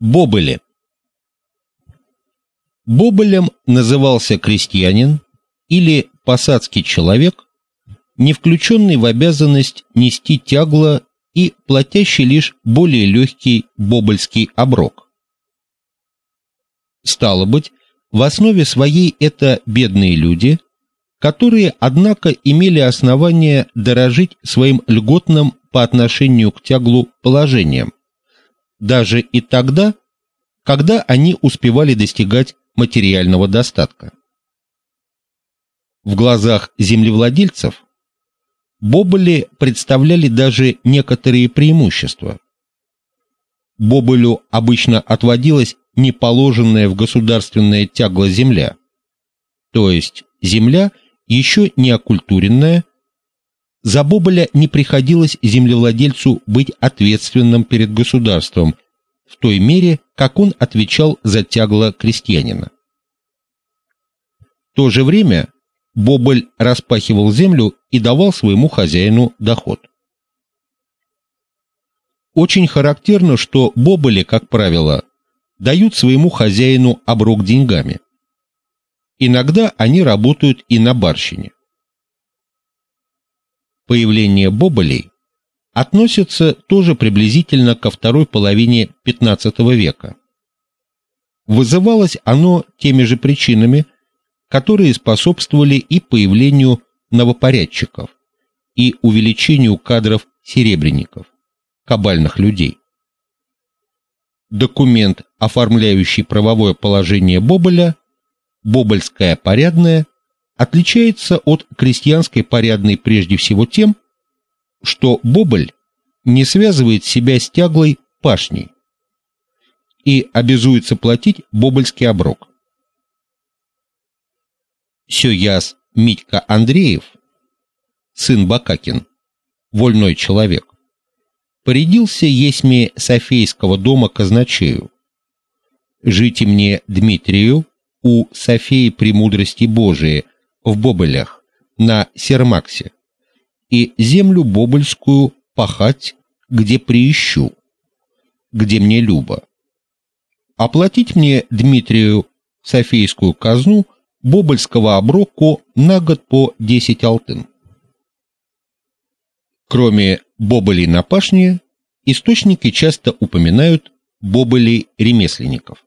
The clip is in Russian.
Бобыли. Бобылем назывался крестьянин или посадский человек, не включенный в обязанность нести тягло и платящий лишь более легкий бобыльский оброк. Стало быть, в основе своей это бедные люди, которые, однако, имели основание дорожить своим льготным по отношению к тяглу положением, даже и тогда, когда они успевали достигать материального достатка. В глазах землевладельцев бобыли представляли даже некоторые преимущества. Бобылю обычно отводилась неположенная в государственное тягло земля, то есть земля еще не окультуренная. За бобыля не приходилось землевладельцу быть ответственным перед государством в той мере, как он отвечал за тягло крестьянина. В то же время Бобыль распахивал землю и давал своему хозяину доход. Очень характерно, что бобыли, как правило, дают своему хозяину оброк деньгами. Иногда они работают и на барщине. Появление бобылей относится тоже приблизительно ко второй половине XV века. Вызывалось оно теми же причинами, которые способствовали и появлению новопорядчиков, и увеличению кадров серебряников, кабальных людей. Документ, оформляющий правовое положение Боболя, Бобольская порядная, отличается от крестьянской порядной прежде всего тем, что Боболь не связывает себя с тяглой пашней и обязуется платить бобольский оброк. Сёяс Митька Андреев, сын Бакакин, вольной человек, порядился есьме Софейского дома казначею. Жите мне Дмитрию у Софии премудрости Божией в Бобылях на Сермаксе и землю бобыльскую пахать, где приищу, где мне любо. Оплатить мне Дмитрию Софийскую казну бобольского оброку на год по 10 алтын. Кроме бобылей на пашне, источники часто упоминают бобылей ремесленников.